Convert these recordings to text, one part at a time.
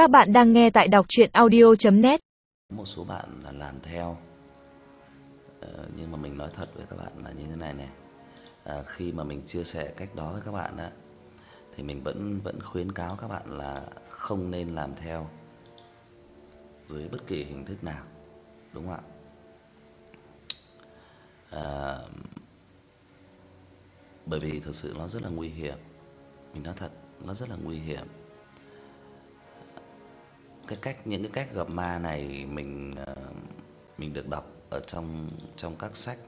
Các bạn đang nghe tại đọc chuyện audio.net Một số bạn là làm theo. Ờ, Nhưng mà mình nói thật với các bạn là như thế này này. À, Khi mà mình chia sẻ cách đó với các bạn á Thì mình vẫn vẫn khuyến cáo các bạn là không nên làm theo Dưới bất kỳ hình thức nào Đúng không ạ? À, Bởi vì thực sự nó rất là nguy hiểm. Mình nói thật Nó rất là nguy hiểm cái cách những cái cách gặp ma này mình ờ, mình được đọc ở trong trong các sách,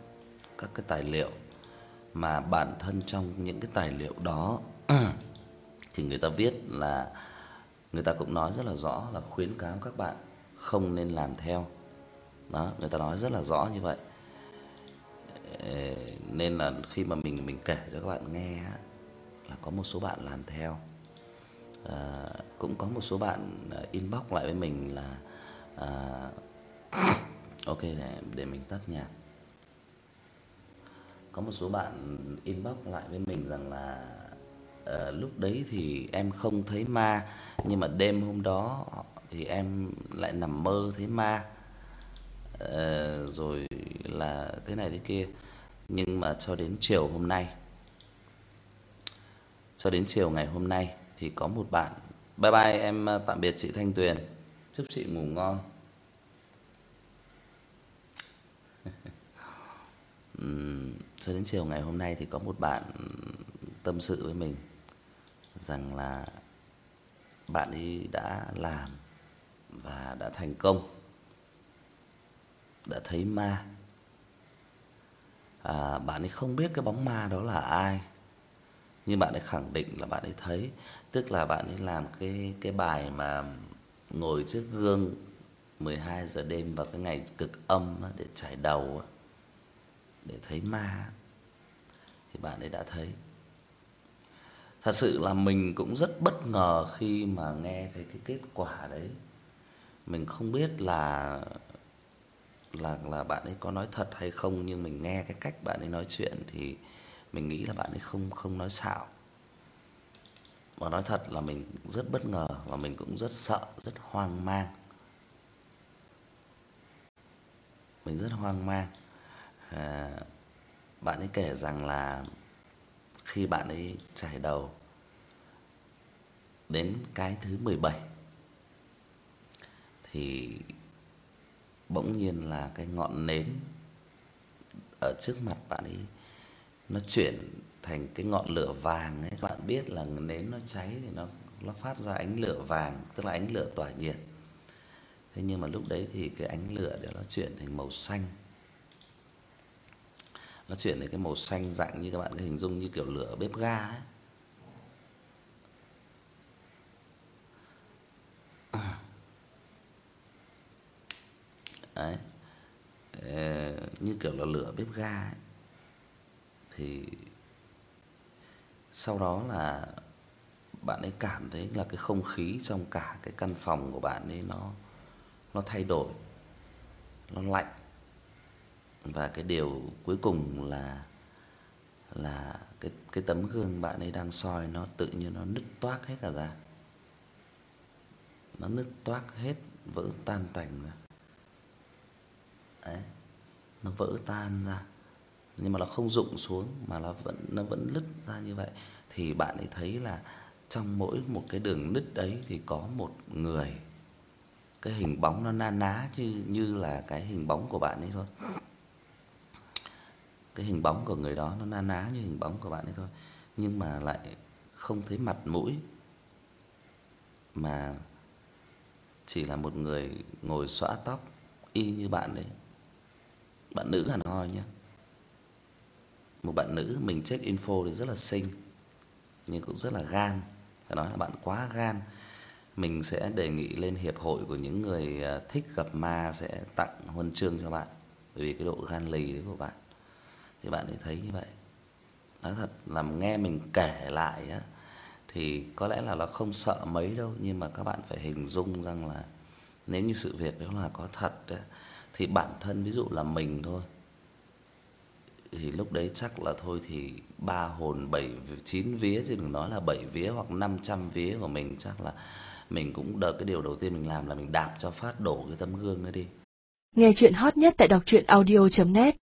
các cái tài liệu mà bản thân trong những cái tài liệu đó thì người ta viết là người ta cũng nói rất là rõ là khuyến cáo các bạn không nên làm theo. Đó, người ta nói rất là rõ như vậy. Ờ, nên là khi mà mình mình kể cho các bạn nghe á là có một số bạn làm theo. À, cũng có một số bạn ờ, inbox lại với mình là à, ok để để mình tắt nhạc. Có một số bạn inbox lại với mình rằng là à, lúc đấy thì em không thấy ma nhưng mà đêm hôm đó thì em lại nằm mơ thấy ma. À, rồi là thế này thế kia. Nhưng mà cho đến chiều hôm nay cho đến chiều ngày hôm nay thì có một bạn bye bye em à, tạm biệt chị Thanh Tuyền. Chúc chị ngủ ngon. Ừm cho đến chiều ngày hôm nay thì có một bạn tâm sự với mình rằng là bạn ấy đã làm và đã thành công. Đã thấy ma. À bạn ấy không biết cái bóng ma đó là ai nhưng bạn ấy khẳng định là bạn ấy thấy, tức là bạn ấy làm cái cái bài mà ngồi trước gương 12 giờ đêm vào cái ngày cực âm để chải đầu để thấy ma. Thì bạn ấy đã thấy. Thật sự là mình cũng rất bất ngờ khi mà nghe thấy cái kết quả đấy. Mình không biết là là là bạn ấy có nói thật hay không nhưng mình nghe cái cách bạn ấy nói chuyện thì mình nghĩ là bạn ấy không không nói xạo. Và nói thật là mình rất bất ngờ và mình cũng rất sợ, rất hoang mang. Mình rất hoang mang. À bạn ấy kể rằng là khi bạn ấy trải đầu đến cái thứ 17 thì bỗng nhiên là cái ngọn nến ở trước mặt bạn ấy nó chuyển thành cái ngọn lửa vàng ấy, các bạn biết là nến nó cháy thì nó nó phát ra ánh lửa vàng, tức là ánh lửa tỏa nhiệt. Thế nhưng mà lúc đấy thì cái ánh lửa đó nó chuyển thành màu xanh. Nó chuyển thành cái màu xanh dạng như các bạn có hình dung như kiểu lửa bếp ga ấy. Đấy. Ờ, như kiểu là lửa bếp ga ấy thì sau đó là bạn ấy cảm thấy là cái không khí trong cả cái căn phòng của bạn ấy nó nó thay đổi. Nó lạnh. Và cái điều cuối cùng là là cái cái tấm gương bạn ấy đang soi nó tự nhiên nó nứt toác hết cả ra. Nó nứt toác hết, vỡ tan tành ra. Đấy. Nó vỡ tan ra nhưng mà nó không rụng xuống mà nó vẫn nó vẫn lứt ra như vậy thì bạn ấy thấy là trong mỗi một cái đường nứt đấy thì có một người. Cái hình bóng nó na ná như như là cái hình bóng của bạn ấy thôi. Cái hình bóng của người đó nó na ná như hình bóng của bạn ấy thôi, nhưng mà lại không thấy mặt mũi. Mà chỉ là một người ngồi xõa tóc y như bạn đấy. Bạn nữ hẳn hoi nhá một bạn nữ mình check info thì rất là xinh nhưng cũng rất là gan, phải nói là bạn quá gan. Mình sẽ đề nghị lên hiệp hội của những người à, thích gặp ma sẽ tặng huân chương cho bạn bởi vì cái độ gan lì đấy của bạn. Thì bạn ấy thấy như vậy. Nói thật làm nghe mình kể lại á thì có lẽ là nó không sợ mấy đâu, nhưng mà các bạn phải hình dung rằng là nếu như sự việc đó là có thật á thì bản thân ví dụ là mình thôi thì lúc đấy chắc là thôi thì ba hồn bảy, chín vía chứ đừng nói là bảy vía hoặc 500 vía của mình, chắc là mình cũng đợt cái điều đầu tiên mình làm là mình đạp cho phát đổ cái tấm gương ấy đi. Nghe chuyện hot nhất tại đọc audio net